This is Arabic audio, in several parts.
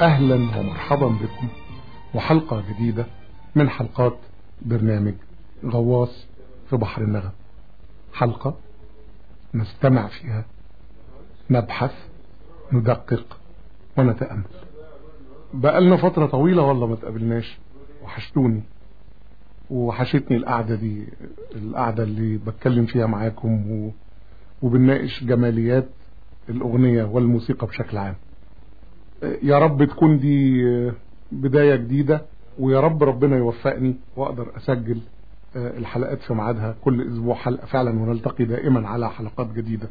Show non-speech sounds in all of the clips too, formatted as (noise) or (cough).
أهلا ومرحبا بكم وحلقة جديدة من حلقات برنامج غواص في بحر النغم. حلقة نستمع فيها نبحث ندقق ونتأمل. بقالنا فترة طويلة والله ما تقابلناش. وحشتوني. وحشتني القعدة دي القعدة اللي بتكلم فيها معاكم. وبنناقش جماليات الأغنية والموسيقى بشكل عام. يا رب تكون دي بداية جديدة ويا رب ربنا يوفقني وأقدر أسجل الحلقات في ميعادها كل أسبوع حلقة فعلا ونلتقي دائما على حلقات جديدة.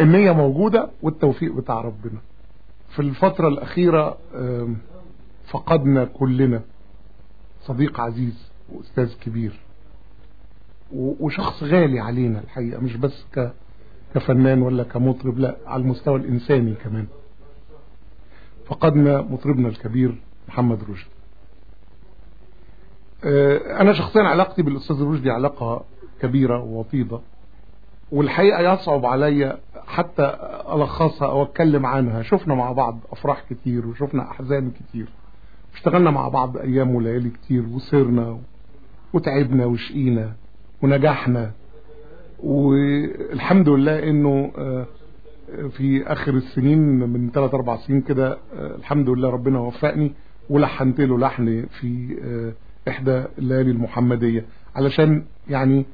النية موجودة والتوفيق بتاع ربنا. في الفترة الأخيرة فقدنا كلنا صديق عزيز وأستاذ كبير وشخص غالي علينا الحقيقة مش بس كفنان ولا كمطرب لا على المستوى الإنساني كمان. فقدنا مطربنا الكبير محمد رشدي أنا شخصيا علاقتي بالأستاذ رشدي علاقة كبيرة ووطيدة والحقيقة يصعب عليا حتى ألخصها أو أتكلم عنها. شفنا مع بعض أفراح كتير وشفنا أحزان كتير. اشتغلنا مع بعض أيام وليالي كتير وسرنا وتعبنا وشقينا ونجحنا. والحمد لله إنه في آخر السنين من 3 4 سنين كده الحمد لله ربنا وفقني ولحنت له لحن في إحدى الليالي المحمدية علشان يعني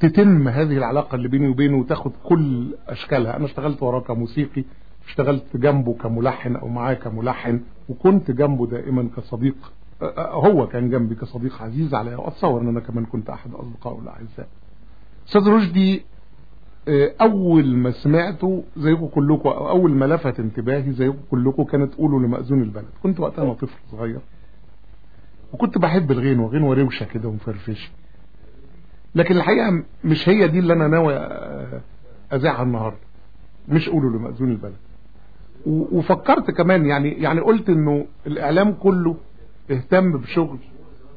تتم هذه العلاقة اللي بيني وبينه وتاخد كل أشكالها. أنا اشتغلت وراه كموسيقي اشتغلت جنبه كملحن أو معاه كملحن وكنت جنبه دائما كصديق هو كان جنبي كصديق عزيز عليا وأتصور إن أنا كمان كنت أحد أصدقائه الأعزاء. أستاذ رشدي أول ما سمعته زيكم كلكم أو أول ما لفت انتباهي زيكم كلكم كانت قولوا لمأذون البلد. كنت وقتها أنا طفل صغير. وكنت بحب الغنوة غنوة روشة كده ومفرفشة. لكن الحقيقة مش هي دي اللي أنا ناوي اذاعها النهارده. مش قولوا لمأذون البلد. وفكرت كمان يعني يعني قلت إنه الإعلام كله اهتم بشغل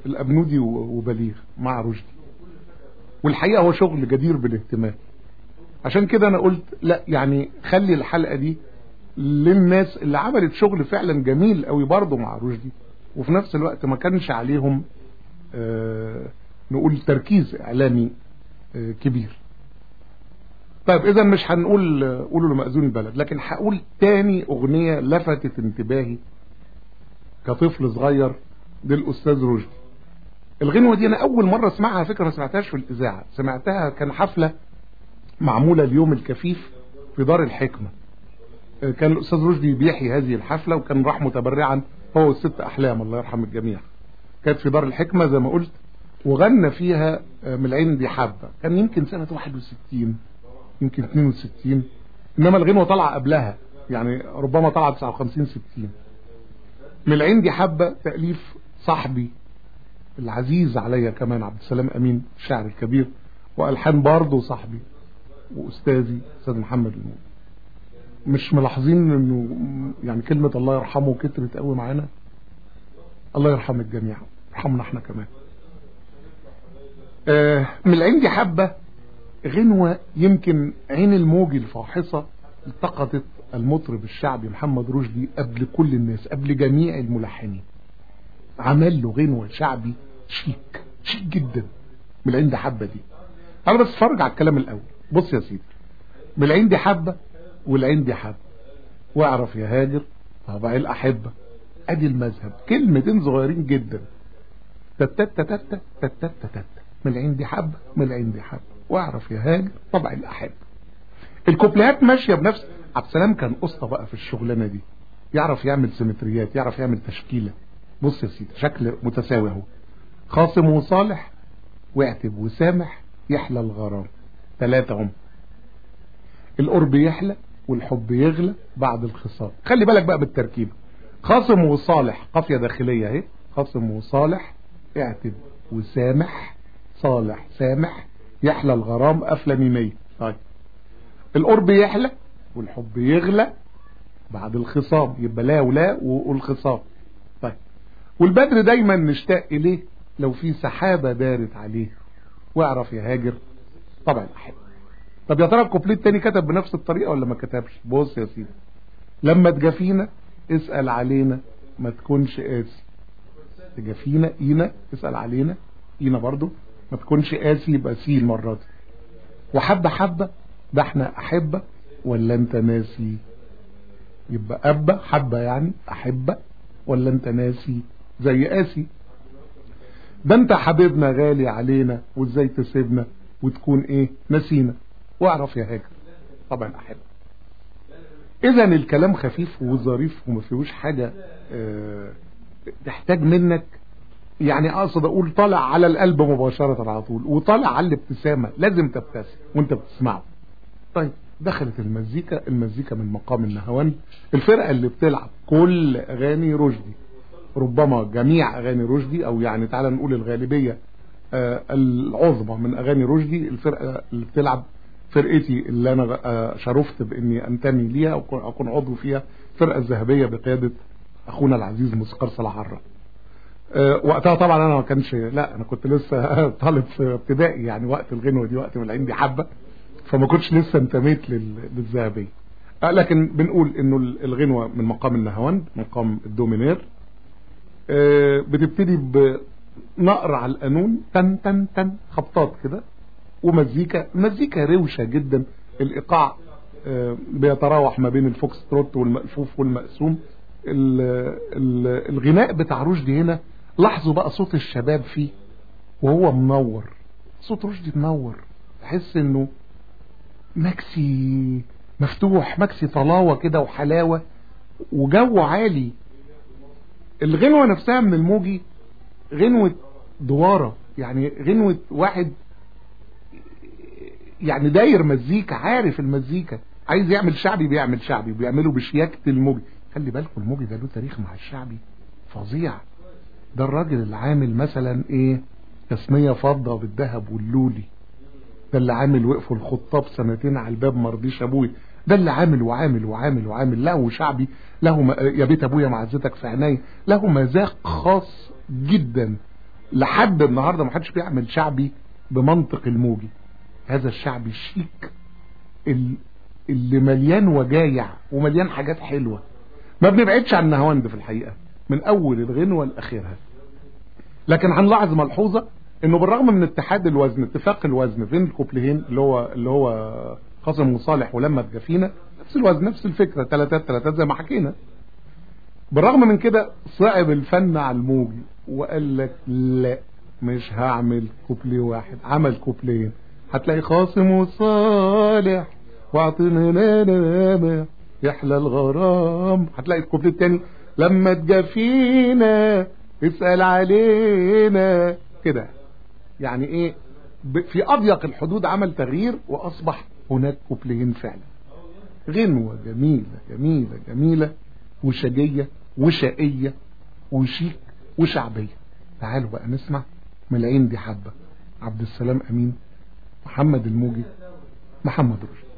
الأبنودي وبليغ مع رشدي. والحقيقة هو شغل جدير بالاهتمام. عشان كده أنا قلت لا يعني خلي الحلقة دي للناس اللي عملت شغل فعلا جميل قوي برضه مع رشدي وفي نفس الوقت ما كانش عليهم آه نقول تركيز إعلامي آه كبير. طيب اذا مش هنقول قولوا لمأذون البلد لكن هقول تاني أغنية لفتت انتباهي كطفل صغير للأستاذ رشدي. الغنوة دي أنا أول مرة أسمعها فكرة ما سمعتهاش في الإذاعة سمعتها كان حفلة معمولة اليوم الكفيف في دار الحكمة. كان الأستاذ رشدي بيحيي هذه الحفلة وكان راح متبرعا هو والست أحلام الله يرحم الجميع. كانت في دار الحكمة زي ما قلت وغنى فيها من العين دي حبه كان يمكن سنة 61 يمكن 62 إنما الغنوة طالعه قبلها يعني ربما طلعت 59 60 من العين دي حبة تأليف صاحبي العزيز عليا كمان عبد السلام أمين الشاعر الكبير وألحان برضه صاحبي. وأستاذي أستاذ محمد الموت. مش ملاحظين إنه يعني كلمة الله يرحمه كترت قوي معانا؟ الله يرحم الجميع يرحمنا إحنا كمان. آه من العين دي حبة غنوة يمكن عين الموج الفاحصة التقطت المطرب الشعبي محمد رشدي قبل كل الناس قبل جميع الملحنين. عمل له غنوة شعبي شيك شيك جدا من العين دي حبة دي. أنا بس اتفرج على الكلام الأول. بص يا سيدي من العين دي حبة والعين دي حبة. واعرف يا هاجر طبع الأحبة؟ أدي المذهب. كلمتين صغيرين جدا. تتت تتت تتت تتت من العين دي حبة من العين دي حبة. واعرف يا هاجر طبع الأحبة؟ الكوبليهات ماشية بنفس عبد السلام كان قسطة بقى في الشغلانة دي. يعرف يعمل سيمتريات يعرف يعمل تشكيلة. بص يا سيدي شكل متساوي أهو. خاصم وصالح واعتب وسامح يحلى الغرام ثلاثة هم القرب يحلى والحب يغلى بعد الخصام. خلي بالك بقى بالتركيب. خاصم وصالح قافية داخلية اهي. خاصم وصالح اعتب وسامح. صالح سامح يحلى الغرام قفلة ميمية. طيب. القرب يحلى والحب يغلى بعد الخصام. يبقى لا ولا والخصام. طيب. والبدر دايما نشتاق إليه لو في سحابة دارت عليه. واعرف يا هاجر. طبعا أحب. طب يا ترى الكوبليه التاني كتب بنفس الطريقة ولا ما كتبش؟ بص يا سيدي لما تجافينا اسأل علينا ما تكونش قاسي. تجافينا إينا اسأل علينا إينا برضو ما تكونش قاسي يبقى سي المرة دي. وحبة حبة ده إحنا أحبة ولا أنت ناسي؟ يبقى أبة حبة يعني أحبة ولا أنت ناسي؟ زي قاسي. ده أنت حبيبنا غالي علينا وإزاي تسيبنا؟ وتكون إيه؟ نسينا. واعرف يا هاجر. طبعا أحب. إذا الكلام خفيف وظريف وما فيهوش حاجة آه تحتاج منك. يعني أقصد أقول طالع على القلب مباشرة على طول وطالع على الابتسامة. لازم تبتسم وأنت بتسمعه. طيب دخلت المزيكا. المزيكا من مقام النهوان. الفرقة اللي بتلعب كل أغاني رشدي. ربما جميع أغاني رشدي أو يعني تعالى نقول الغالبية العظمى من أغاني رشدي الفرقة اللي بتلعب فرقتي اللي أنا آه شرفت بإني أنتمي ليها أو أكون عضو فيها فرقة الذهبية بقيادة أخونا العزيز موسيقار صلاح عرا آه وقتها طبعا أنا ما كانش لا أنا كنت لسه (laughs) طالب في ابتدائي يعني وقت الغنوة دي وقت من عندي حبة فما كنتش لسه انتميت للذهبية. لكن بنقول إنه الغنوة من مقام النهاوند مقام ال do mineur. بتبتدي بنقر على القانون تن تن تن خبطات كده ومزيكا مزيكا روشة جدا. الإيقاع بيتراوح ما بين ال foxtrot والملفوف والمقسوم. الغناء بتاع رشدي هنا لاحظوا بقى صوت الشباب فيه وهو منور. صوت رشدي منور. تحس إنه ماكسي مفتوح ماكسي طلاوة كده وحلاوة وجو عالي. الغنوة نفسها من الموجي غنوة دوارة يعني غنوة واحد يعني داير مزيكا عارف المزيكا عايز يعمل شعبي بيعمل شعبي بيعمله بشياكة الموجي خلي بالكم الموجي ده له تاريخ مع الشعبي فظيع. ده الراجل اللي عامل مثلا إيه؟ تسمية فضة بالذهب واللولي. ده اللي عامل وقفوا الخطاب سنتين على الباب مرضيش أبوي ده اللي عامل وعامل وعامل وعامل. له شعبي له م... يا بيت أبويا معزتك في عيني له مذاق خاص. جدا. لحد النهارده ما حدش بيعمل شعبي بمنطق الموجي. هذا الشعبي الشيك اللي مليان وجايع ومليان حاجات حلوة. ما بنبعدش عن نهاوند في الحقيقة. من أول الغنوة لأخرها. لكن هنلاحظ ملحوظة إنه بالرغم من اتحاد الوزن اتفاق الوزن بين الكوبليهين اللي هو اللي هو قاسم وصالح ولما تجافينا نفس الوزن نفس الفكرة. ثلاثات ثلاثات زي ما حكينا. بالرغم من كده صعب الفن على الموجي. وقال لك لا مش هعمل كوبليه واحد. عمل كوبلين هتلاقي قاسم وصالح واعطينا نامع يحلى الغرام. هتلاقي الكوبليه التاني لما تجافينا اسأل علينا. كده. يعني إيه؟ في أضيق الحدود عمل تغيير وأصبح هناك كوبلين فعلا. غنوة جميلة جميلة جميلة وشجية وشقية وشيك. وشعبية. تعالوا بقى نسمع من العين دي حبة. عبد السلام أمين محمد الموجي محمد رشد.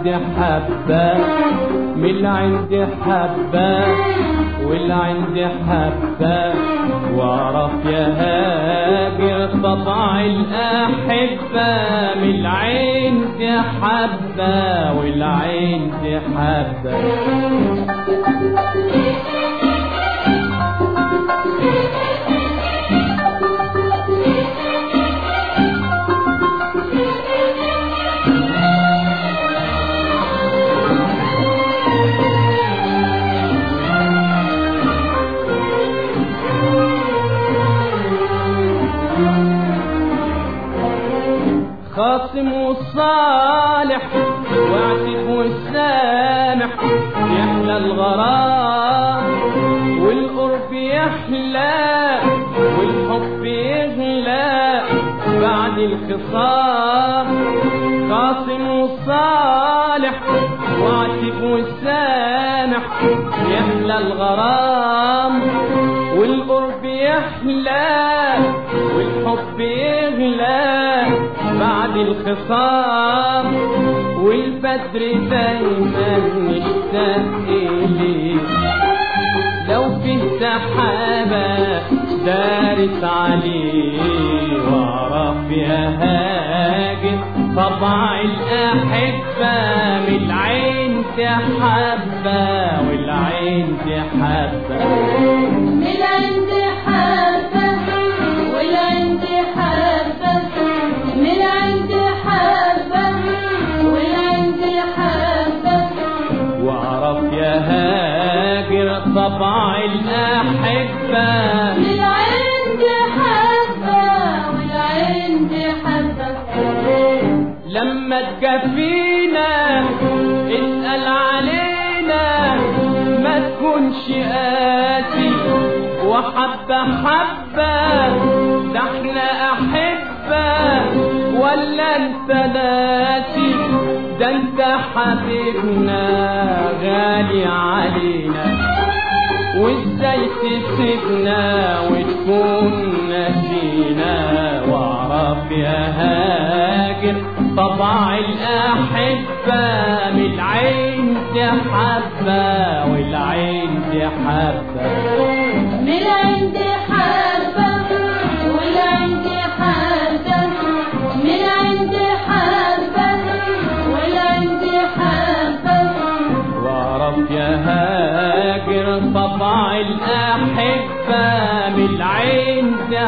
عندي حبة من اللي عندي حبة واللي عندي حبة واعرف يا هاجر طبع الأحبة. من اللي عندي حبة واللي عندي حبة. خاصم والصالح واعتب والسامح يحلى الغرام والقرب يحلى والحب يغلى بعد الخصام. خاصم والصالح واعتب والسامح يحلى الغرام. والقرب يحلى والحب يغلى الخصام والبدر دايما نشتاق إليه لو في سحابة دارت عليه واعرف يا هاجر طبع الأحبة من العين تحبة والعين تحبة. حبيبنا غالي علينا. وازاي تسيبنا وتكون نسينا واعرف يا هاجر طبع الأحبة من العين تحبة والعين تحبة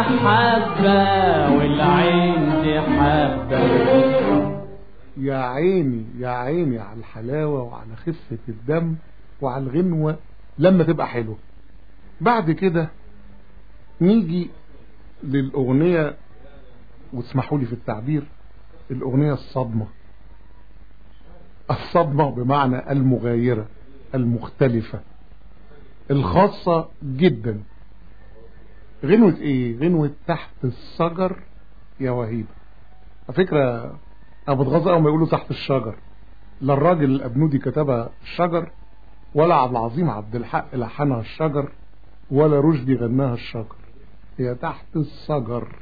تحبة والعين تحبة يا عيني يا عيني على الحلاوة وعلى خفة الدم وعلى الغنوة لما تبقى حلوة. بعد كده نيجي للأغنية واسمحوا لي في التعبير الأغنية الصدمة. الصدمة بمعنى المغايرة المختلفة الخاصة جدا. غنوة إيه؟ غنوة تحت الشجر يا وهيبة على فكرة أنا بتغاظ قوي ما يقولوا تحت الشجر لا الراجل الابنودي كتبها الشجر ولا عبد العظيم عبد الحق لحنها الشجر ولا رشدي غناها الشجر. هي تحت الشجر.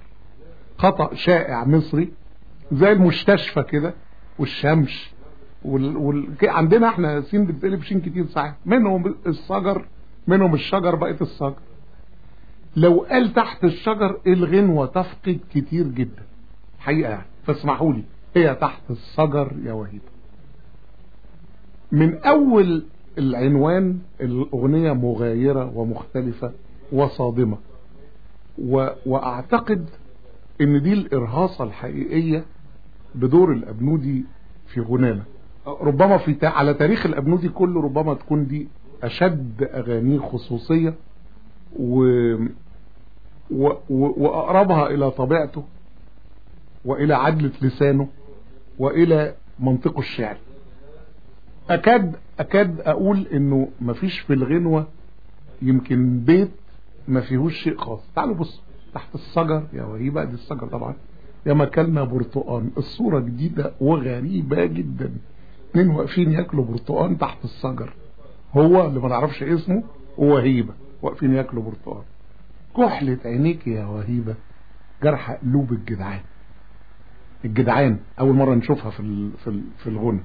خطأ شائع مصري زي المستشفى كده والشمش وال... وال... عندنا إحنا سين بتقلب شين كتير صحيح. منهم الشجر منهم الشجر بقيت الشجر. لو قال تحت الشجر الغنوة تفقد كتير جدا. حقيقة يعني. فاسمحوا لي هي تحت الشجر يا وهيب. من أول العنوان الأغنية مغايرة ومختلفة وصادمة. و... وأعتقد إن دي الإرهاصة الحقيقية بدور الأبنودي في غنانا. ربما في. على تاريخ الأبنودي كله ربما تكون دي أشد أغانيه خصوصية. و... و... و... وأقربها إلى طبيعته وإلى عدلة لسانه وإلى منطقه الشعري أكاد أكاد أقول إنه مفيش في الغنوة يمكن بيت ما فيهوش شيء خاص. تعالوا بصوا تحت الشجر يا وهيبة دي الشجر طبعا. يا مكلنا برتقان. الصورة جديدة وغريبة جدا. اتنين واقفين ياكلوا برتقان تحت الشجر هو اللي ما نعرفش اسمه ووهيبة واقفين ياكلوا برتقان كحلة عينيك يا وهيبة. جرح قلوب الجدعان. الجدعان أول مرة نشوفها في في في الغنى.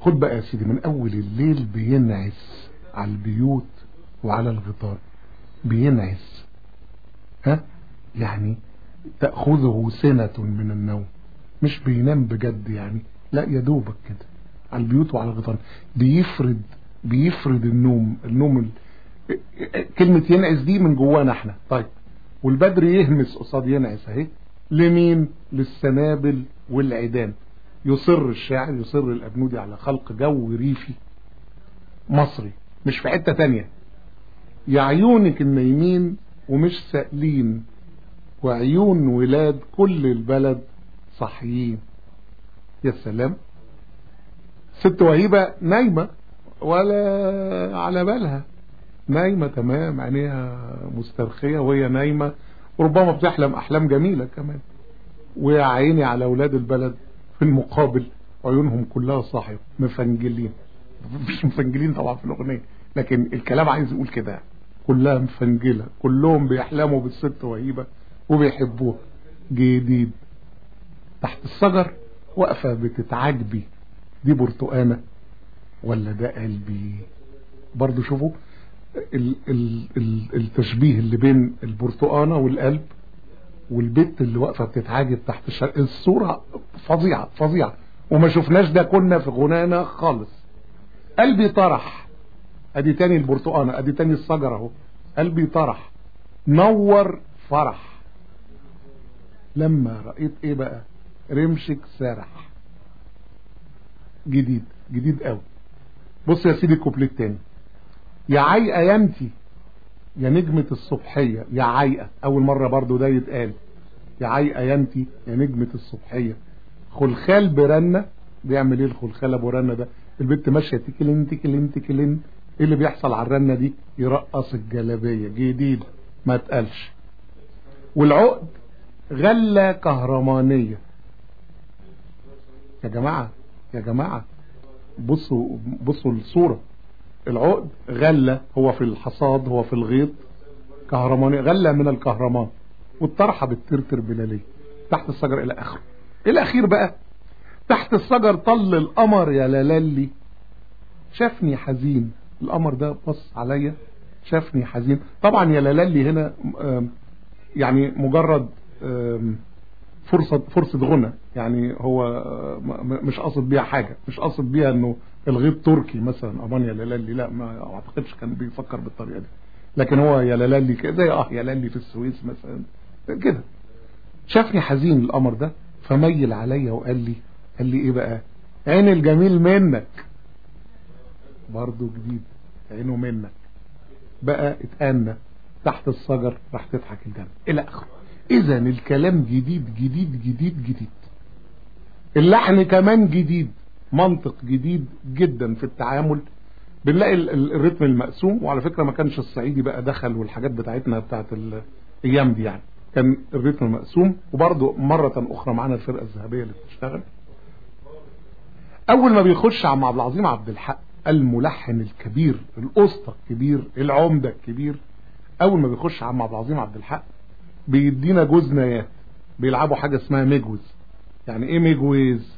خد بقى يا سيدي من أول الليل بينعس على البيوت وعلى الغيطان. بينعس. ها؟ يعني تأخذه سنة من النوم. مش بينام بجد يعني. لا يا دوبك كده. على البيوت وعلى الغيطان بيفرد بيفرد النوم النوم ال... كلمة ينعس دي من جوانا إحنا. طيب. والبدر يهمس قصاد ينعس اهي. لمين؟ للسنابل والعيدان. يصر الشاعر يصر الأبنودي على خلق جو ريفي مصري مش في حتة تانية. يا عيونك النايمين ومش سائلين وعيون ولاد كل البلد صحيين يا سلام. ست وهيبة نايمة ولا على بالها. نايمة تمام عينيها مسترخية وهي نايمة وربما بتحلم أحلام جميلة كمان. ويا عيني على أولاد البلد في المقابل عيونهم كلها صاحية مفنجلين. مفيش مفنجلين طبعا في الأغنية لكن الكلام عايز يقول كده. كلها مفنجلة كلهم بيحلموا بالست وهيبة وبيحبوها. جديد. تحت الشجر واقفة بتتعجبي دي برتقانة ولا ده قلبي؟ برضو شوفوا. التشبيه اللي بين البرتقانة والقلب والبت اللي واقفة بتتعاجب تحت الشجر الصورة فظيعة فظيعة. وما شفناش ده كنا في غنانا خالص. قلبي طرح. أدي تاني البرتقانة أدي تاني الشجر أهو. قلبي طرح. نور فرح. لما رأيت إيه بقى؟ رمشك سارح جديد جديد قوي. بص يا سيدي الكوبليه التاني يا عيقة يمتي يا نجمة الصبحية يا عيقة. أول مرة برضو ده يتقال. يا عيقة يمتي يا نجمة الصبحية. خلخال برنة بيعمل إيه الخلخال أبو رنة ده؟ البنت ماشية تكلين تكلين تكلين. إيه اللي بيحصل على الرنة دي؟ يرقص الجلابية. جديد. ما تقلش والعقد غلة كهرمانية. يا جماعة يا جماعة بصوا بصوا الصورة. العقد غلة هو في الحصاد هو في الغيط. كهرمانية غلة من الكهرمان. والطرحة بتترتر بلالية تحت الشجر إلى آخره. الاخير بقى. تحت الشجر طل القمر يا لالي. شافني حزين. القمر ده بص عليا. شافني حزين. طبعا يا لالي هنا يعني مجرد فرصة فرصة غنى. يعني هو مش قاصد بيها حاجة. مش قاصد بيها إنه الغيط تركي مثلا أمان يا لالي لا؟ ما أعتقدش كان بيفكر بالطريقة دي. لكن هو يا لالي كده؟ آه يا لالي في السويس مثلا؟ كده. شافني حزين القمر ده فميل عليا وقال لي قال لي إيه بقى؟ عين الجميل منك. برضو جديد. عينه منك. بقى اتأنى تحت الشجر راح تضحك الجنة. إلى آخره. إذا الكلام جديد جديد جديد جديد. اللحن كمان جديد. منطق جديد جدا في التعامل. بنلاقي الريتم المقسوم. وعلى فكرة ما كانش الصعيدي بقى دخل والحاجات بتاعتنا بتاعت الأيام دي يعني. كان الريتم مقسوم وبرضه مرة أخرى معانا الفرقة الذهبية اللي بتشتغل. أول ما بيخش عم عبد العظيم عبد الحق الملحن الكبير الأسطى الكبير العمدة الكبير أول ما بيخش عم عبد العظيم عبد الحق بيدينا جوز نايات بيلعبوا حاجة اسمها ميجوز. يعني إيه ميجوز؟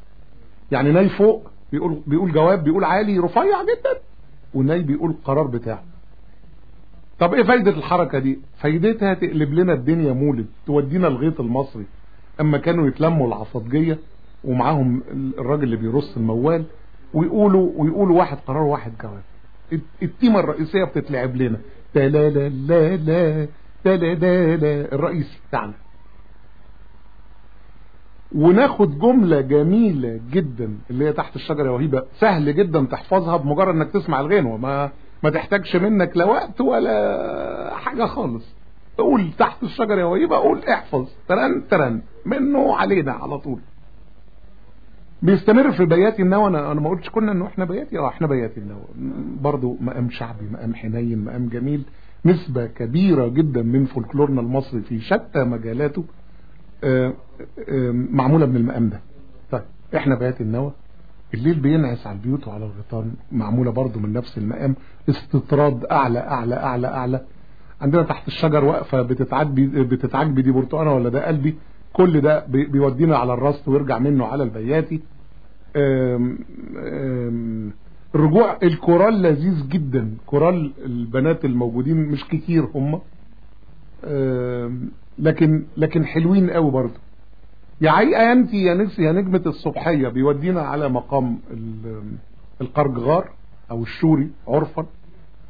يعني ناي فوق بيقول بيقول جواب بيقول عالي رفيع جدا. وناي بيقول القرار بتاعه. طب إيه فايدة الحركة دي؟ فايدتها تقلب لنا الدنيا مولد تودينا الغيط المصري. أما كانوا يتلموا العصدجية ومعاهم الراجل اللي بيرص الموال ويقولوا ويقولوا واحد قرار واحد جواب. التيمة الرئيسية بتتلعب لنا. تلا لا لا لا. تلا لا لا الرئيسي بتاعنا. وناخد جملة جميلة جدا اللي هي تحت الشجرة وهيبة. سهل جدا تحفظها بمجرد إنك تسمع الغنوة. ما ما تحتاجش منك لا وقت ولا حاجة خالص. قول تحت الشجرة يا وهيبة قول احفظ. ترن ترن. منه علينا على طول. بيستمر في بياتي النوى. أنا أنا ما قلتش كنا إنه إحنا بياتي آه إحنا بياتي النوى. برضه مقام شعبي مقام حنين مقام جميل. نسبة كبيرة جدا من فولكلورنا المصري في شتى مجالاته آآ آآ معمولة من المقام ده. طيب إحنا بيات النوى الليل بينعس على البيوت وعلى الغيطان معمولة برضو من نفس المقام استطراد أعلى أعلى أعلى أعلى. عندنا تحت الشجر واقفة بتتعجبي دي برتقانة ولا ده قلبي؟ كل ده بيودينا على الرست ويرجع منه على البياتي. آم آم الرجوع الكورال لذيذ جدا. كورال البنات الموجودين مش كتير هم. لكن لكن حلوين قوي برضه. يا عيقة انت يا نفسي يا نجمة الصبحية بيودينا على مقام القرجغار أو الشوري عرفا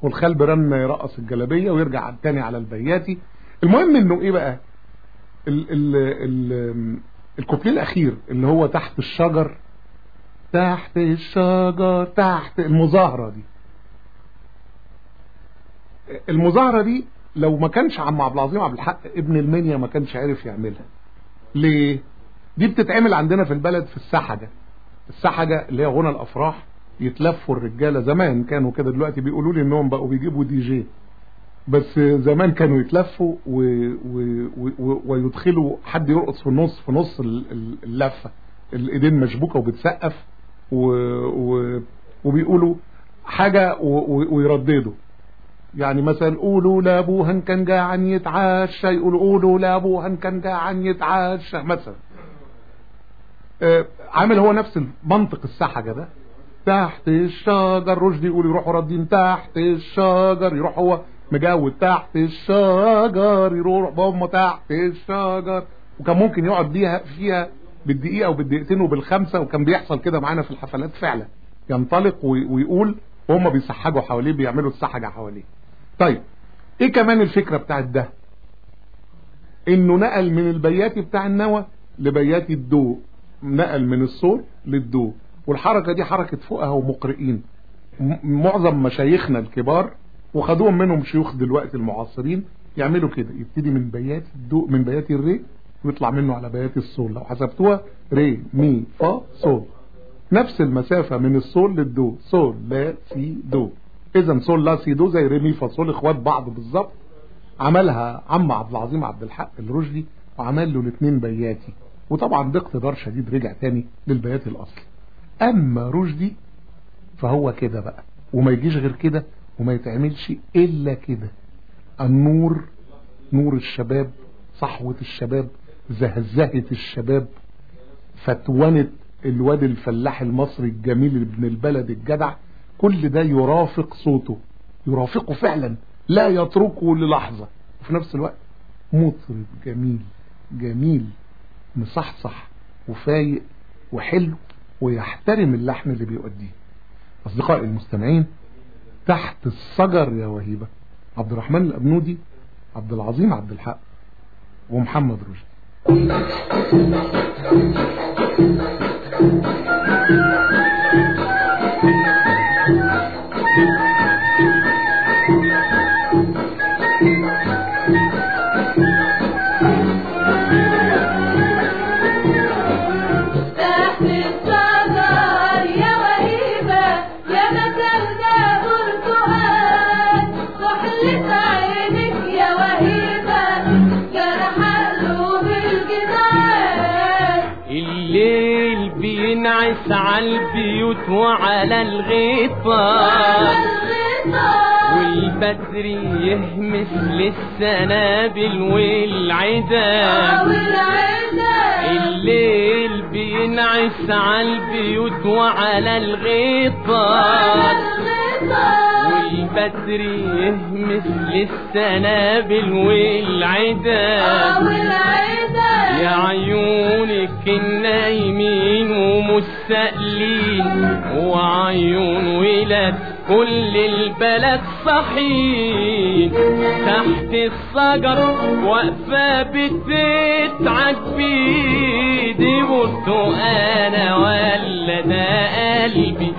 والخال برن يرقص الجلابية ويرجع تاني على البياتي. المهم إنه إيه بقى؟ ال ال ال الكوبليه الأخير اللي هو تحت الشجر تحت الشجر تحت المظاهرة دي. المظاهرة دي لو ما كانش عم عبد العظيم عبد الحق ابن المنيا ما كانش عارف يعملها. ليه؟ دي بتتعمل عندنا في البلد في السحجة. السحجة اللي هي غنى الأفراح يتلفوا الرجالة. زمان كانوا كده دلوقتي بيقولوا لي إنهم بقوا بيجيبوا دي جي. بس زمان كانوا يتلفوا و... و... و... ويدخلوا حد يرقص في النص في نص اللفة. الإيدين مشبوكة وبتسقف. و... و... وبيقولوا حاجة ويرددوا. يعني مثلا قولوا لأبوهن كان جاعان يتعشى يقولوا قولوا لأبوهن كان جاعان يتعشى مثلا. آه، عامل هو نفس المنطق السحجة ده تحت الشجر رشدي يقول يروحوا ردين تحت الشجر يروح هو مجود تحت الشجر يروح بابا تحت الشجر. وكان ممكن يقعد بيها فيها بالدقيقة وبالدقيقتين وبالخمسة وكان بيحصل كده معانا في الحفلات فعلا. ينطلق وي- ويقول وهم بيسحجوا حواليه بيعملوا السحجة حواليه. طيب إيه كمان الفكرة بتاعت ده؟ إنه نقل من البياتي بتاع النوى لبياتي الدو نقل من الصول للدو والحركة دي حركة فقهاء ومقرئين. معظم مشايخنا الكبار وخدوهم منهم شيوخ دلوقتي المعاصرين يعملوا كده. يبتدي من بياتي الدو من بياتي الري ويطلع منه على بياتي الصول لو حسبتوها ري مي فا صول نفس المسافة من الصول للدو. صول لا سي دو. اذا صول لا سي دو زي ري مي فا صول إخوات بعض بالظبط. عملها عم عبد العظيم عبد الحق الرشدي وعمل له الاثنين بياتي. وطبعا باقتدار شديد رجع تاني للبياتي الأصلي. أما رشدي فهو كده بقى. وما يجيش غير كده وما يتعملش إلا كده. النور نور الشباب صحوة الشباب زهزهة الشباب فتونة الواد الفلاح المصري الجميل ابن البلد الجدع كل ده يرافق صوته يرافقه فعلا لا يتركه للحظة. وفي نفس الوقت مطرب جميل جميل مصحصح وفايق وحلو ويحترم اللحن اللي بيؤديه أصدقائي المستمعين تحت الصجر يا وهيبة عبد الرحمن الأبنودي عبد العظيم عبد الحق ومحمد رشدي. Thank you. البيوت وعلى الغيطان والبدر يهمس للسنابل والعدان الليل بينعس على البيوت وعلى الغيطان والبدر يهمس للسنابل والعدان يا عيونك النايمين ومستقلين وعيون ولاد كل البلد صحين تحت الشجر واقفة بتتعب بيدي برتقانة ولا ده قلبي.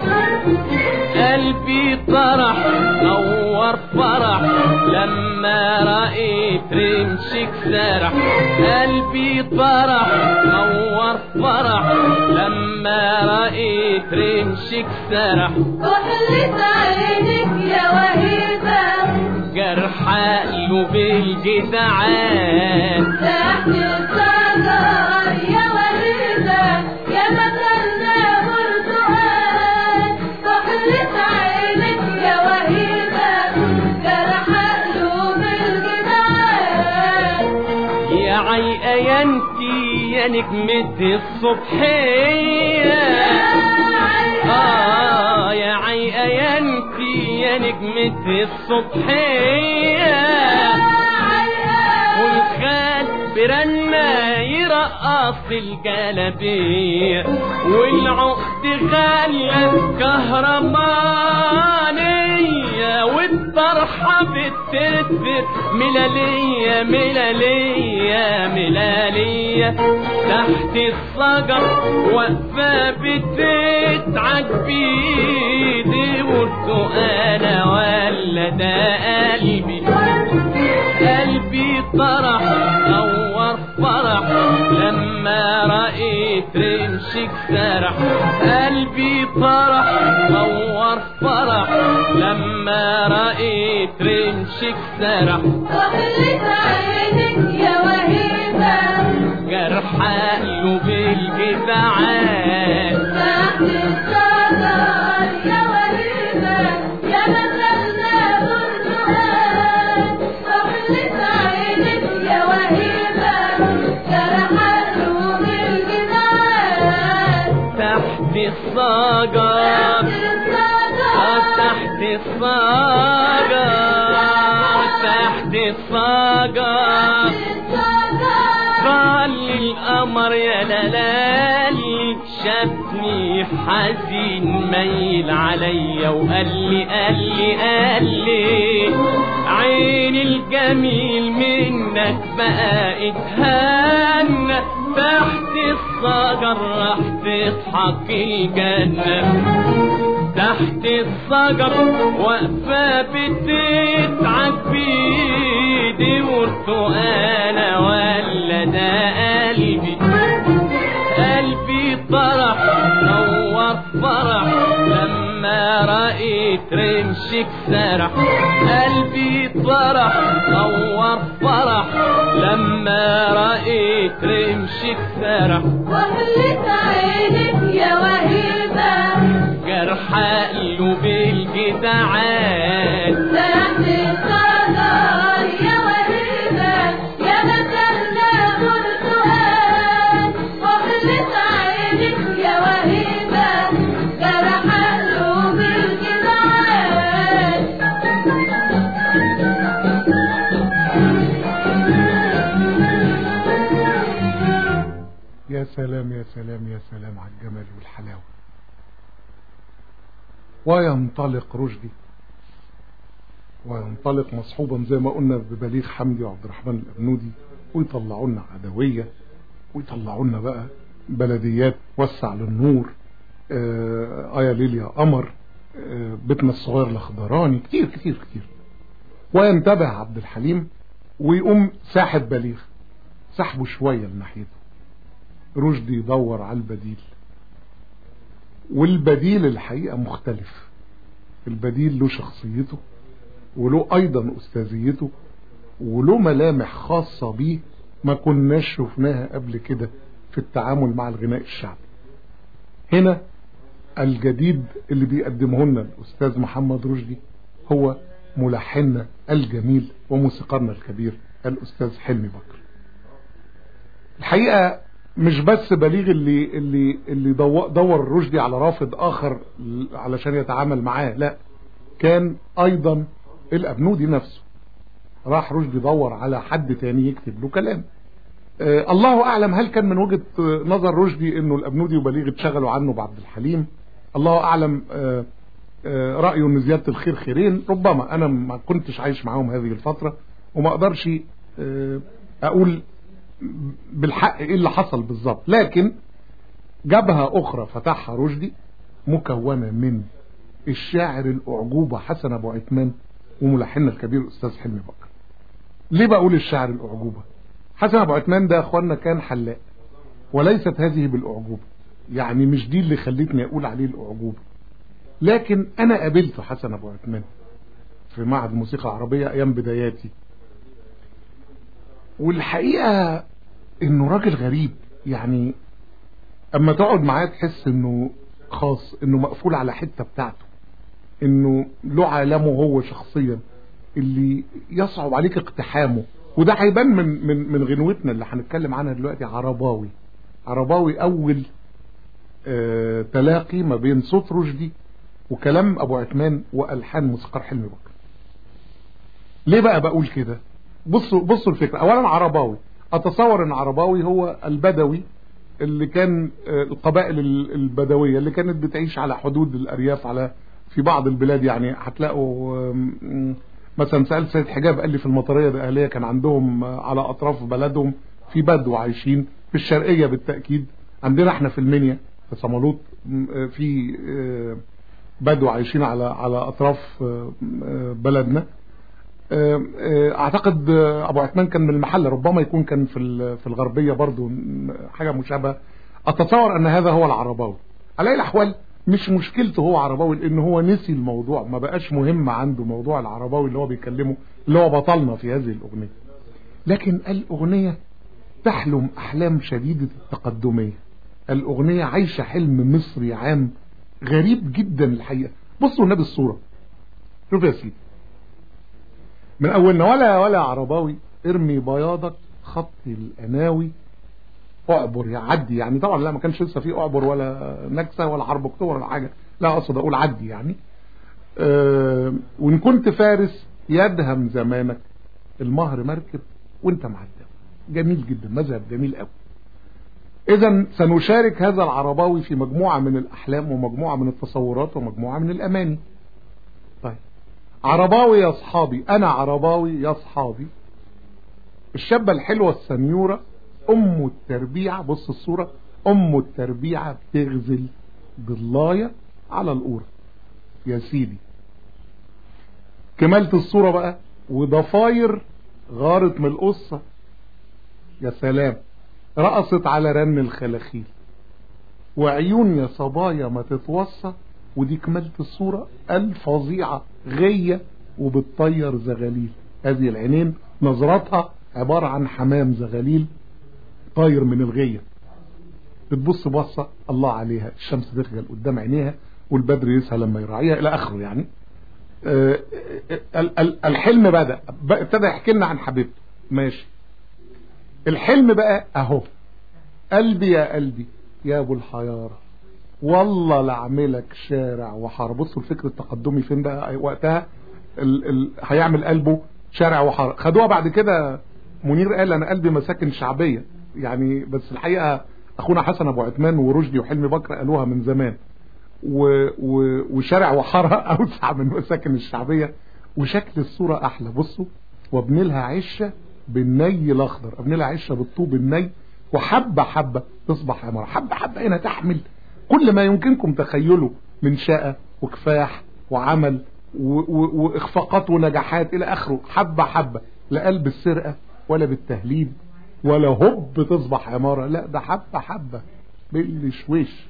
قلبي طرح نور فرح. لما رأيت رمشك سرح. قلبي طرح نور فرح. لما رأيت رمشك سرح. وحلت عينك يا وهيبة جرح قلوب الجدعان تحت الشجر يا وهيبة يا مثلنا برتقال وحلت عينك يا وهيبة. جرح قلوب الجدعان يا عيقة يا انتي يا نجمة الصبحية. نجمة الصبحية. والخال برنا يرقص الجلبية والعقد غلت كهرمانية والطرحة بتتفت ملالية ملالية ملالية. تحت الشجر واقفة بتتعب بيدي. برتقانة ده قلبي قلبي طرح نور فرح. لما رأيت رمشك سرح. قلبي طرح نور فرح. لما رأيت رمشك سرح. تحت الصاجة قال يا لالي شافني حزين ميل عليا وقال لي قال لي قال لي عين الجميل منك بقى اتهنى تحت الصجر راح تضحك الجنة. تحت الصجر واقفة لما رأيت رمشك سرح وحلت عينك يا وهيبة. جرح قلوب الجدعان سلام يا سلام يا سلام على الجمال والحلاوة. وينطلق رشدي وينطلق مصحوبا زي ما قلنا ببليغ حمدي وعبد الرحمن الأبنودي ويطلعوا لنا عدوية ويطلعوا لنا بقى بلديات وسع للنور. آه آيا ليل يا قمر آه بيتنا الصغير الأخضراني كتير كتير كتير. وينتبه عبد الحليم ويقوم ساحب بليغ سحبه شوية لناحيته. رشدي يدور على البديل. والبديل الحقيقة مختلف. البديل له شخصيته وله أيضا أستاذيته وله ملامح خاصة بيه ما كناش شفناها قبل كده في التعامل مع الغناء الشعبي. هنا الجديد اللي بيقدمه لنا الأستاذ محمد رشدي هو ملحننا الجميل وموسيقارنا الكبير الأستاذ حلمي بكر. الحقيقة مش بس بليغ اللي اللي اللي دو- دور رشدي على رافض آخر علشان يتعامل معاه لا. كان أيضا الابنودي نفسه. راح رشدي دور على حد تاني يكتب له كلام. آه الله أعلم هل كان من وجهة نظر رشدي إنه الابنودي وبليغ اتشغلوا عنه بعبد الحليم؟ الله أعلم آه آه رأيه إن زيادة الخير خيرين. ربما أنا ما كنتش عايش معاهم هذه الفترة وما أقدرش آه أقول بالحق إيه اللي حصل بالظبط. لكن جبهة أخرى فتحها رشدي مكونة من الشاعر الأعجوبة حسن أبو عثمان وملحننا الكبير الأستاذ حلمي بكر. ليه بقول الشاعر الأعجوبة؟ حسن أبو عثمان ده أخوانا كان حلاق وليست هذه بالأعجوبة. يعني مش دي اللي خلتني أقول عليه الأعجوبة. لكن أنا قابلت حسن أبو عثمان في معهد الموسيقى العربية أيام بداياتي. والحقيقة إنه راجل غريب. يعني أما تقعد معاه تحس إنه خاص إنه مقفول على حتة بتاعته. إنه له عالمه هو شخصيا اللي يصعب عليك اقتحامه. وده هيبان من من من غنوتنا اللي هنتكلم عنها دلوقتي عرباوي. عرباوي أول آه تلاقي ما بين صوت رشدي وكلام أبو عثمان وألحان موسيقار حلمي بكر. ليه بقى بقول كده؟ بصوا بصوا الفكرة. اولا عرباوي. أتصور إن عرباوي هو البدوي اللي كان آه، القبائل ال- البدوية اللي كانت بتعيش على حدود الأرياف على في بعض البلاد. يعني هتلاقوا مثلا سألت سيد حجاب قال لي في المطرية الأهلية كان عندهم آه، على أطراف بلدهم في بدو عايشين في الشرقية بالتأكيد. عندنا إحنا في المنيا في صمالوط آه، في بدو عايشين على على أطراف بلدنا. اعتقد آه، أبو عثمان كان من المحل ربما يكون كان في في الغربية برضو م- حاجة مشابهة. اتصور أن هذا هو العرباوي. على أي الأحوال مش مشكلته هو عرباوي لأن هو نسي الموضوع. ما بقاش مهم عنده موضوع العرباوي اللي هو بيكلمه اللي هو بطلنا في هذه الأغنية. لكن الأغنية تحلم أحلام شديدة التقدمية. الأغنية عايشة حلم مصري عام غريب جدا الحقيقة. بصوا النبي الصورة. شوف يا سيدي. من اولنا ولا ولا عرباوي ارمي بياضك خط الأناوي اعبر يعدي يعني طبعا لا ما كانش لسه في اعبر ولا نكسة ولا حرب أكتوبر ولا حاجة. لا أقصد أقول عدي يعني. أه وإن كنت فارس يدهم زمانك المهر مركب وإنت مع الدولة جميل جدا مذهب جميل قوي اذا سنشارك هذا العرباوي في مجموعة من الأحلام ومجموعة من التصورات ومجموعة من الأماني. طيب عرباوي يا اصحابي أنا عرباوي يا اصحابي الشابة الحلوة السنيورة أم التربيعة بص الصورة أم التربيعة بتغزل ضلاية على القورة يا سيدي. كمالة الصورة بقى وضفاير غارت من القصة. يا سلام. رقصت على رن الخلاخيل وعيون يا صبايا ما تتوصى ودي كمالة الصورة الفظيعة غية وبتطير زغاليل. هذه العينين نظرتها عبارة عن حمام زغاليل طاير من الغية. بتبص بصة الله عليها الشمس تخجل قدام عينيها والبدر يسهى لما يراعيها إلى آخره يعني. آه، ال- ال- الحلم بدأ ابتدى يحكي لنا عن حبيبته. ماشي. الحلم بقى أهو. قلبي يا قلبي يا أبو الحيارة. والله لعملك شارع وحارة. بصوا الفكر التقدمي فين بقى؟ وقتها ال ال هيعمل قلبه شارع وحارة. خدوها بعد كده. منير قال أنا قلبي مساكن شعبية. يعني بس الحقيقة أخونا حسن أبو عثمان ورشدي وحلمي بكر قالوها من زمان. و و وشارع وحارة (laughs) أوسع من مساكن الشعبية. وشكل الصورة أحلى. بصوا وابني لها عشة بالني الأخضر. ابني لها عشة بالطوب الني. وحبة حبة. تصبح عمارة حبة حبة هنا تحمل كل ما يمكنكم تخيله من شقة وكفاح وعمل وإخفاقات ونجاحات إلى آخره حبة حبة لا قلب السرقة ولا بالتهليب ولا هب تصبح عمارة لا ده حبة حبة بالشويش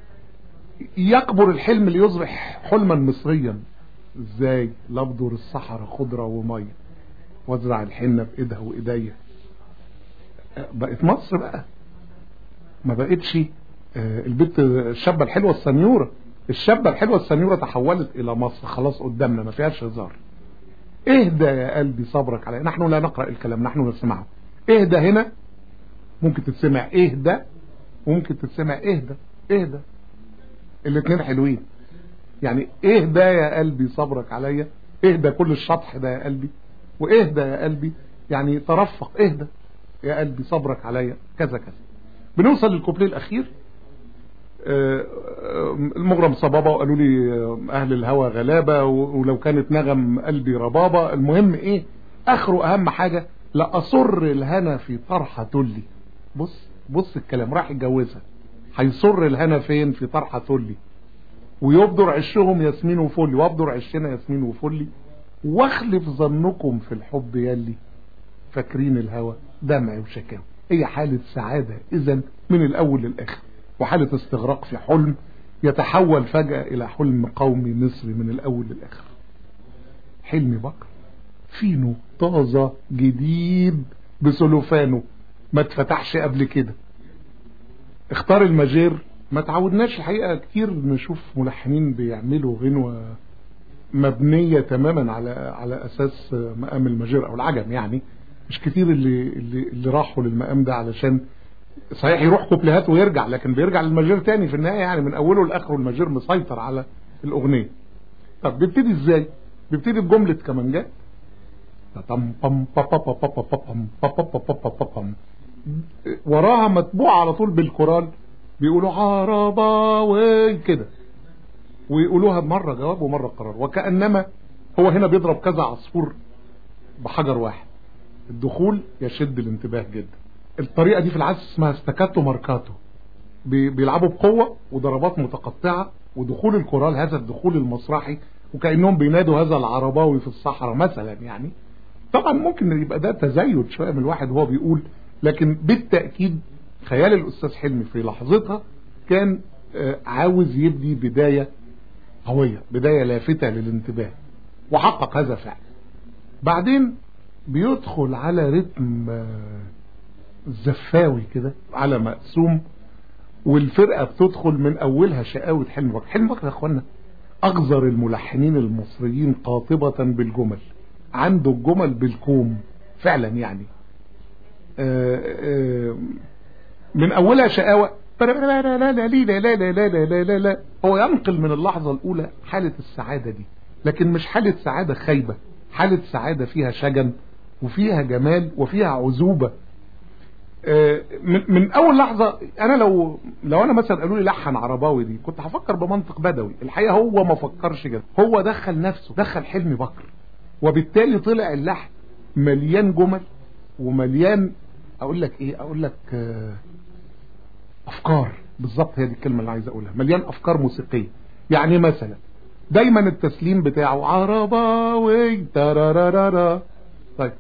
يكبر الحلم ليصبح حلما مصريا. إزاي؟ لابدر الصحراء خضرة ومية. وازرع الحنة بإيدها وإيديا. بقت مصر بقى. ما بقتش البنت الشابة الحلوة السنيورة. الشابة الحلوة السنيورة تحولت إلى مصر خلاص قدامنا ما فيهاش هزار. اهدى يا قلبي صبرك علي نحن لا نقرأ الكلام نحن نسمعه. اهدى هنا؟ ممكن تتسمع اهدى وممكن تتسمع اهدى اهدى الاثنين حلوين. يعني اهدى يا قلبي صبرك عليا؟ اهدى كل الشطح ده يا قلبي؟ واهدى يا قلبي؟ يعني ترفق. اهدى يا قلبي صبرك عليا. كذا كذا. بنوصل للكوبليه الأخير. آه، آه، المغرم صبابة وقالوا لي آه، أهل الهوى غلابة ولو كانت نغم قلبي ربابة. المهم إيه؟ آخره أهم حاجة لأصر الهنا في طرحة تلي بص بص الكلام راح يتجوزها. هيصر الهنا فين؟ في طرحة تلي ويبدر عشهم ياسمين وفلي وأبدر عشنا ياسمين وفلي وأخلف ظنكم في الحب يلي فاكرين الهوى. دمع وشكاوى. هي حالة سعادة اذا من الأول للآخر. وحالة استغراق في حلم يتحول فجأة إلى حلم قومي مصري من الأول للآخر. حلم بكر. فينو طازة جديد بسلوفانه ما اتفتحش قبل كده. اختار المجير. ما تعودناش الحقيقة كتير نشوف ملحنين بيعملوا غنوة مبنية تماما على على أساس مقام المجير أو العجم يعني. مش كتير اللي اللي, اللي راحوا للمقام ده علشان صحيح يروح كوبليهات ويرجع لكن بيرجع للمجير تاني في النهاية يعني من اوله لاخره المجير مسيطر على الاغنية طب بيبتدي إزاي بيبتدي بجملة كمانجات. وراها متبوع على طول بالكورال بيقولوا عرباوي كده ويقولوها مرة جواب ومرة قرار وكأنما هو هنا بيضرب كذا عصفور بحجر واحد الدخول يشد الانتباه جدا الطريقة دي في العزف اسمها staccato marcato. بي- بيلعبوا بقوة وضربات متقطعة ودخول الكورال هذا الدخول المسرحي وكأنهم بينادوا هذا العرباوي في الصحراء مثلا يعني. طبعا ممكن يبقى ده تزايد شوية من الواحد وهو بيقول لكن بالتأكيد خيال الأستاذ حلمي في لحظتها كان آه، عاوز يبدي بداية قوية بداية لافتة للانتباه وحقق هذا فعلا. بعدين بيدخل على رتم آه، زفاوي كده على مقسوم والفرقة بتدخل من أولها شقاوة حلم بكر حلم بكر يا أخوانا أغزر الملحنين المصريين قاطبة بالجمل عنده الجمل بالكوم فعلا يعني. آه، آه، من أولها شقاوة هو ينقل من اللحظة الأولى حالة السعادة دي لكن مش حالة سعادة خايبة حالة سعادة فيها شجن وفيها جمال وفيها عذوبة آه، من, من أول لحظة أنا لو لو أنا مثلا قالوا لي لحن عرباوي دي كنت هفكر بمنطق بدوي. الحقيقة هو ما فكرش كده. هو دخل نفسه دخل حلمي بكر. وبالتالي طلع اللحن مليان جمل ومليان أقول لك إيه أقول لك آه، أفكار. بالظبط هي دي الكلمة اللي عايز أقولها. مليان أفكار موسيقية. يعني مثلا دايما التسليم بتاعه عرباوي ترارارارا طيب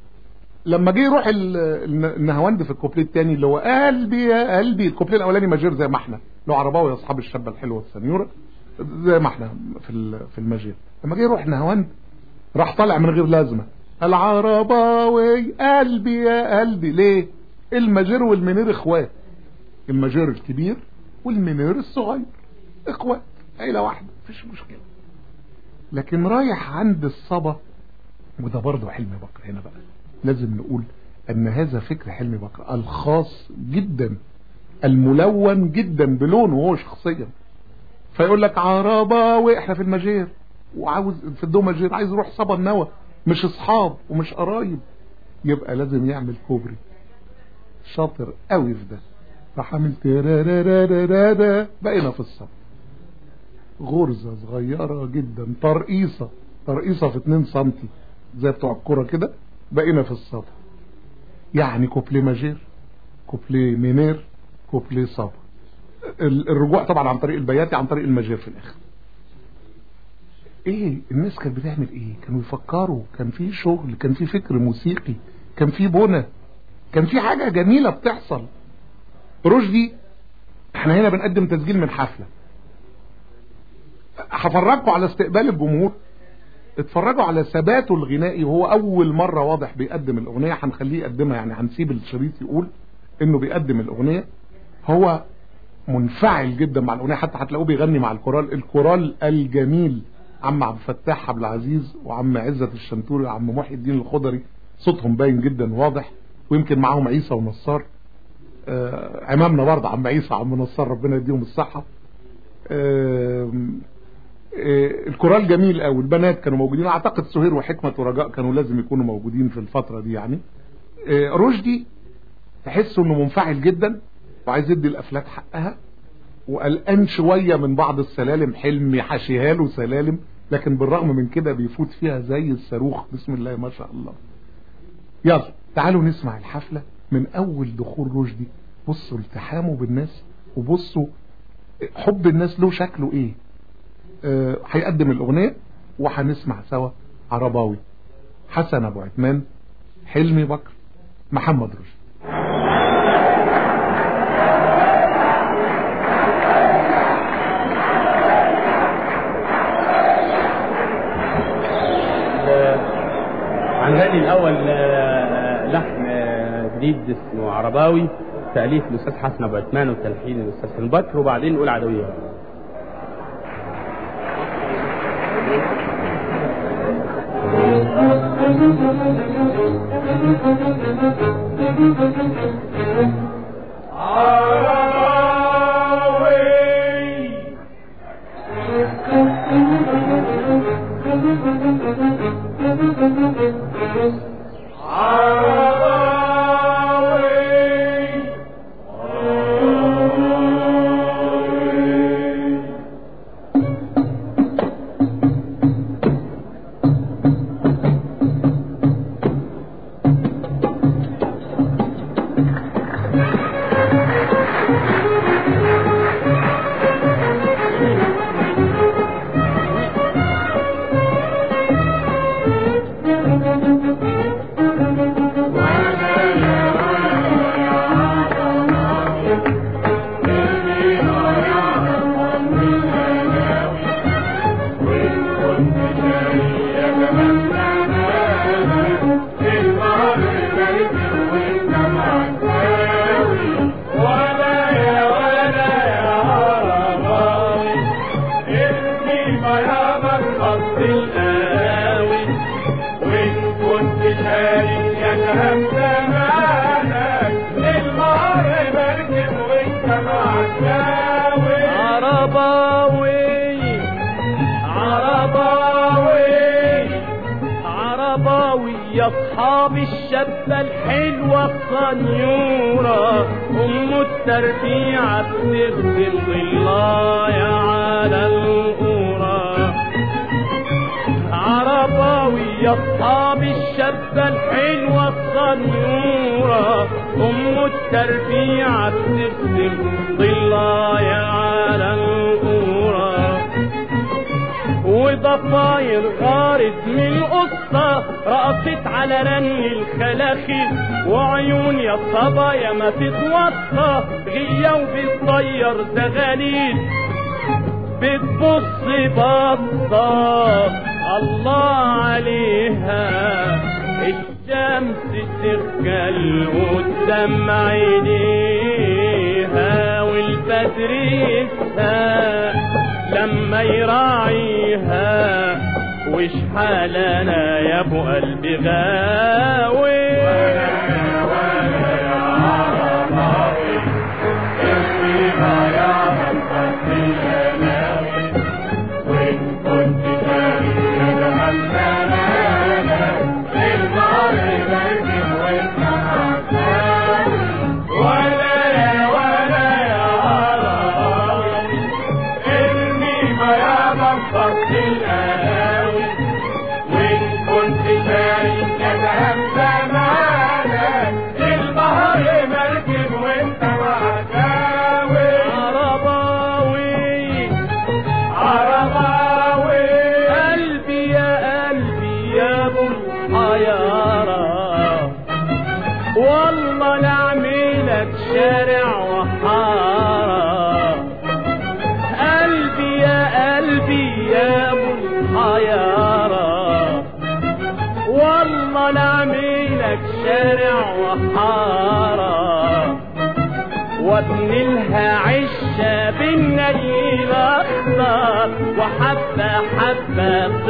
لما جه يروح ال- ال- النهاوند في الكوبليه الثاني اللي هو قلبي يا قلبي الكوبليه الأولاني ماجير زي ما إحنا. هو عرباوي يا أصحاب الشابة الحلوة السنيوره زي ما إحنا في في الماجير. لما جه يروح نهاوند راح طالع من غير لازمة. العرباوي قلبي يا قلبي. ليه؟ الماجير والمنير إخوات. الماجير الكبير والمنير الصغير. إخوات. عيلة واحدة. مفيش مشكلة. لكن رايح عند الصبا وده برضه حلمي بكر هنا بقى. لازم نقول أن هذا فكر حلمي بكر الخاص جدا الملون جدا بلونه هو شخصيا. فيقول لك عرباوي إحنا في المجير وعاوز في الدو مجير عايز يروح صبا النوى مش أصحاب ومش قرايب. يبقى لازم يعمل كوبري. شاطر قوي في ده. راح ترارارارارا بقينا في الصبا غرزة صغيرة جدا ترقيصة ترقيصة في 2 سنتي زي بتوع الكرة كده. بقينا في الصبا يعني كوبلي ماجير كوبلي مينير كوبلي صبا ال- الرجوع طبعا عن طريق البياتي عن طريق الماجير في الآخر. إيه الناس كانت بتعمل إيه؟ كانوا يفكروا كان في شغل كان في فكر موسيقي كان في بنى كان في حاجة جميلة بتحصل. رشدي إحنا هنا بنقدم تسجيل من حفلة. هفرجكم على استقبال الجمهور. اتفرجوا على ثباته الغنائي وهو أول مرة واضح بيقدم الأغنية هنخليه يقدمها يعني هنسيب الشريط يقول إنه بيقدم الأغنية. هو منفعل جدا مع الأغنية حتى هتلاقوه بيغني مع الكورال. الكورال الجميل عم عبد الفتاح عبد العزيز وعم عزت الشنتوري وعم محي الدين الخضري. صوتهم باين جدا واضح ويمكن معاهم عيسى ونصار. آه عمامنا برضه عم عيسى عم نصار ربنا يديهم الصحة. الكورال جميل قوي البنات كانوا موجودين أعتقد سهير وحكمة ورجاء كانوا لازم يكونوا موجودين في الفترة دي يعني. آه، رشدي تحسه إنه منفعل جدا وعايز يدي الأفلات حقها وقلقان شوية من بعض السلالم حلمي حشيها له سلالم لكن بالرغم من كده بيفوت فيها زي الصاروخ. بسم الله ما شاء الله. يلا تعالوا نسمع الحفلة من أول دخول رشدي. بصوا التحامه بالناس وبصوا حب الناس له شكله إيه؟ آه، هيقدم الأغنية وهنسمع سوا عرباوي. حسن أبو عثمان حلمي بكر محمد رشدي هنغني الأول آه، لحن آه، جديد اسمه عرباوي تأليف الأستاذ حسن أبو عثمان وتلحين الأستاذ بكر وبعدين نقول عدوية. وبتطير زغاليل بتبص بصة. الله عليها الشمس تركل قدام عينيها والبدر يسهى لما يراعيها. وش حالنا يا أبو قلبي غاوي؟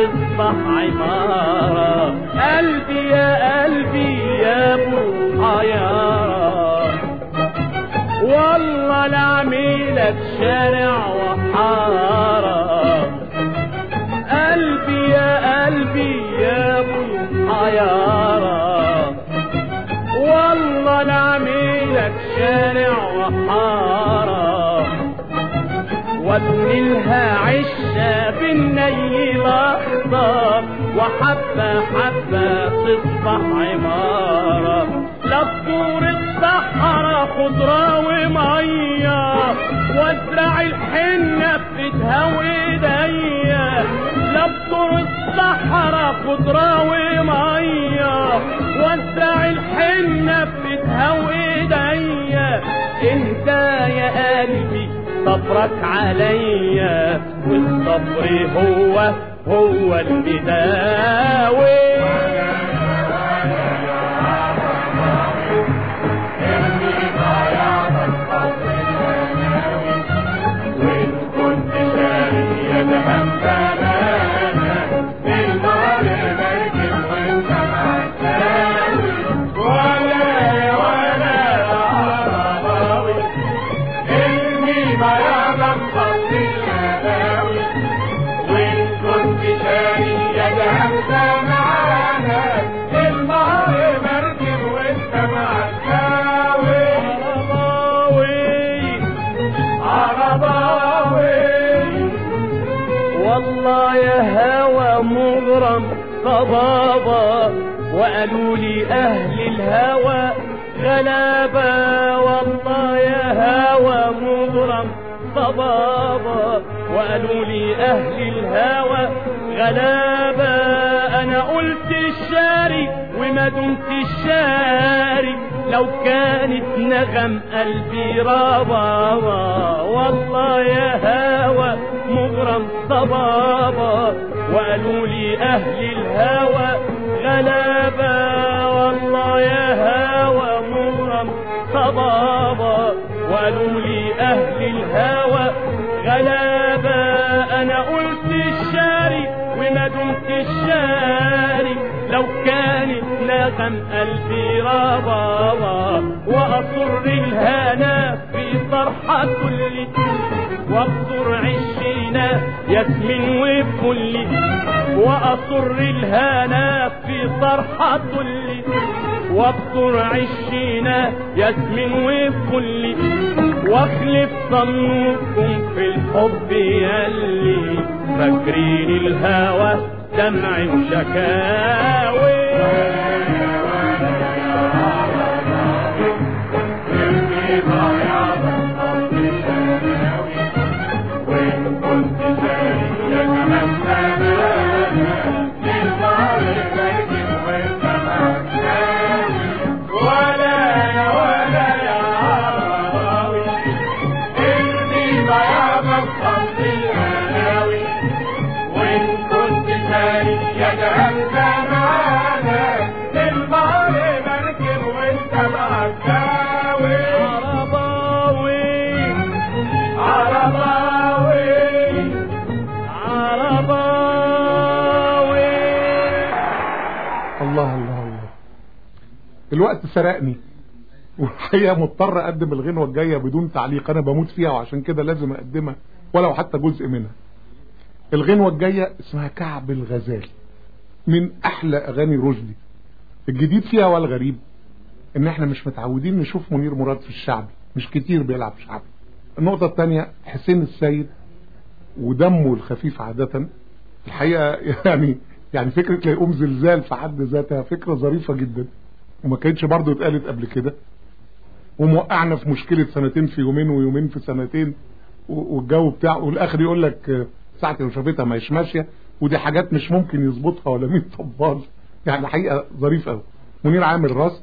تصبح عمارة قلبي يا قلبي يا ابو الحيارة والله لعميلك شارع وحارة. قلبي يا قلبي يا ابو الحيارة والله لعميلك شارع وحارة. وابني لها عشة بالنيل اخضر وحبة حبة تصبح عمارة. لا طور الصحراء خضرة ومية وازرع الحنة بتدها وايديا لا طور الصحراء خضرة ومية وازرع الحنة بتدها وايديا اهدى يا قلبي صبرك عليا والصبر هو هو المداوي ولا والله يا هوى مغرم صبابة وقالوا لي أهل الهوى غلابة والله يا هوى مغرم صبابة وقالوا لي أهل الهوى غلابة أنا قلت الشاري وما دمت الشاري لو كانت نغم قلبي ربابة والله يا هوى مغرم صبابة وقالوا لي أهل الهوى غلابة والله يا هوى مغرم صبابة وقالوا لي أهل الهوى غلابة أنا قلت الشاري وما دمت الشاري لو كانت نغم قلبي ربابة وأصر الهنا في طرحة كل واقصر عشينا ياسمين وبكل وأصر الهنا في طرحة كل وابصر عشينا ياسمين وفل واخلف ظنكم في الحب يلي فاكرين الهوى دمع وشكاوي. الوقت سرقني. والحقيقة مضطر أقدم الغنوة الجاية بدون تعليق. أنا بموت فيها وعشان كده لازم أقدمها ولو حتى جزء منها. الغنوة الجاية اسمها كعب الغزال من أحلى أغاني رشدي. الجديد فيها والغريب إن إحنا مش متعودين نشوف منير مراد في الشعبي. مش كتير بيلعب شعبي. النقطة الثانية حسين السيد ودمه الخفيف عادة. الحقيقة يعني يعني فكرة لا يقوم زلزال في حد ذاتها فكرة ظريفة جدا. وما كانتش برضه اتقالت قبل كده. وموقعنا في مشكلة سنتين في يومين ويومين في سنتين. والجو بتاعه والآخر يقول لك ساعة لو شافتها مش ماشية. ودي حاجات مش ممكن يظبطها ولا مين طبال يعني حقيقة ظريف قوي منير عامل راس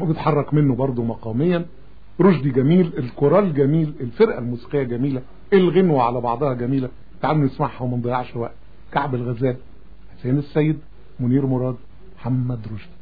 وبيتحرك منه برضه مقاميا رشدي جميل الكورال جميل الفرقة الموسيقية جميلة الغنوة على بعضها جميلة. تعالوا نسمعها وما نضيعش وقت. كعب الغزال حسين السيد منير مراد محمد رشدي.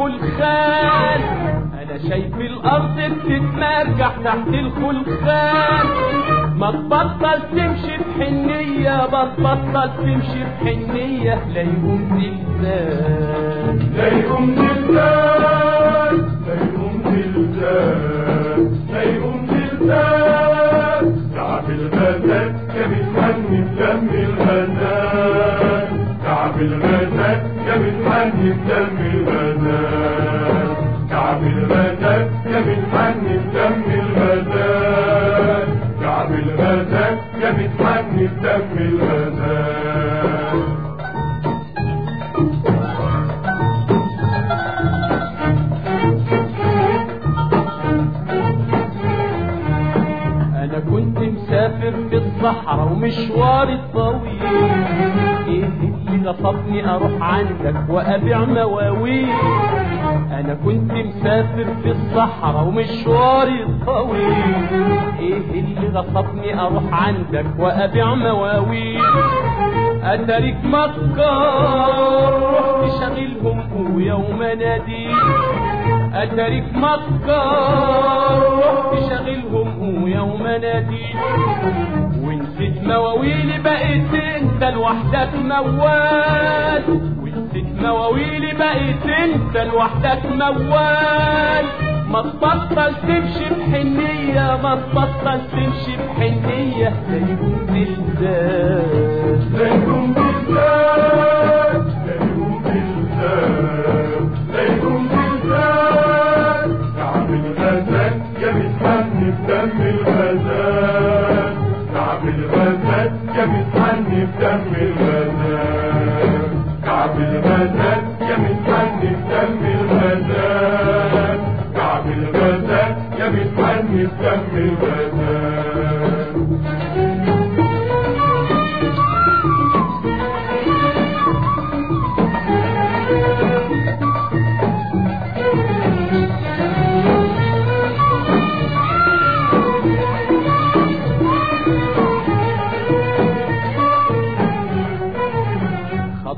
الخلخال أنا شايف الأرض بتتمرجح تحت الخلخال ما تبطل تمشي بحنية ما تبطل تمشي بحنية. لا يقوم زلزال لا يقوم زلزال الصحراء ومشواري طويل إيه اللي غصبني أروح عندك وأبيع مواويل؟ أنا كنت مسافر في الصحراء ومشواري طويل إيه اللي غصبني أروح عندك وأبيع مواويل؟ اتاريك مكار رحت شغلهم ويوم ناديل اتاريك مكار رحت شغلهم ويوم ناديل ونسيت مواويلي بقيت انت لوحدك موال. ونسيت مواويلي بقيت انت لوحدك موال. ما تبطل تمشي بحنية ما تبطل تمشي بحنية. لا يقوم زلزال لا يقوم زلزال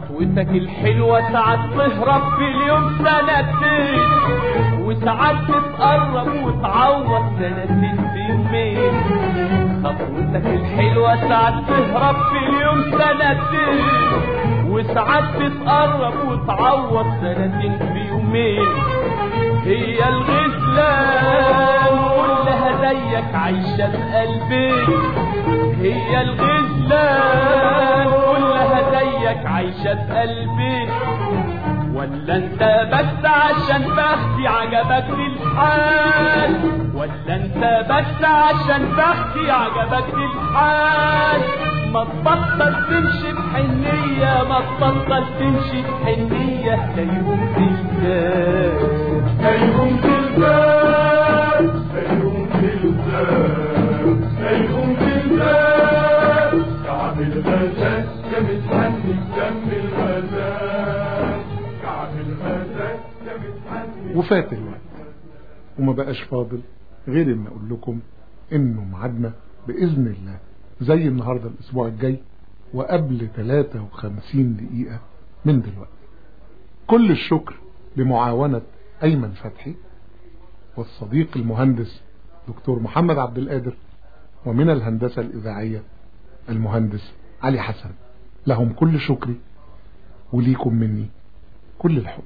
الحلوة ساعات تهرب في اليوم سنتين وساعات تتقرب وتعوض سنتين في يومين خطوتك الحلوة ساعات تهرب في اليوم سنتين وساعات تتقرب وتعوض سنتين في يومين هي الغزلان كلها زيك عايشة بقلبي هي الغزلان زيك عايشة بقلبي ولا أنت بس عشان بختي عجبك الحال؟ ولا أنت بس عشان بختي عجبك الحال؟ ما تبطل تمشي بحنية ما تبطل تمشي بحنية تيهم تلقاك نيهم تلزام نيهم تلزام نيهم تلزام وفات الوقت وما بقاش فاضل غير ان أقول لكم انه ميعادنا بإذن الله زي النهارده الأسبوع الجاي وقبل 53 دقيقة من دلوقتي. كل الشكر لمعاونة أيمن فتحي والصديق المهندس دكتور محمد عبد القادر ومن الهندسة الإذاعية المهندس علي حسن. لهم كل شكري وليكم مني كل الحب.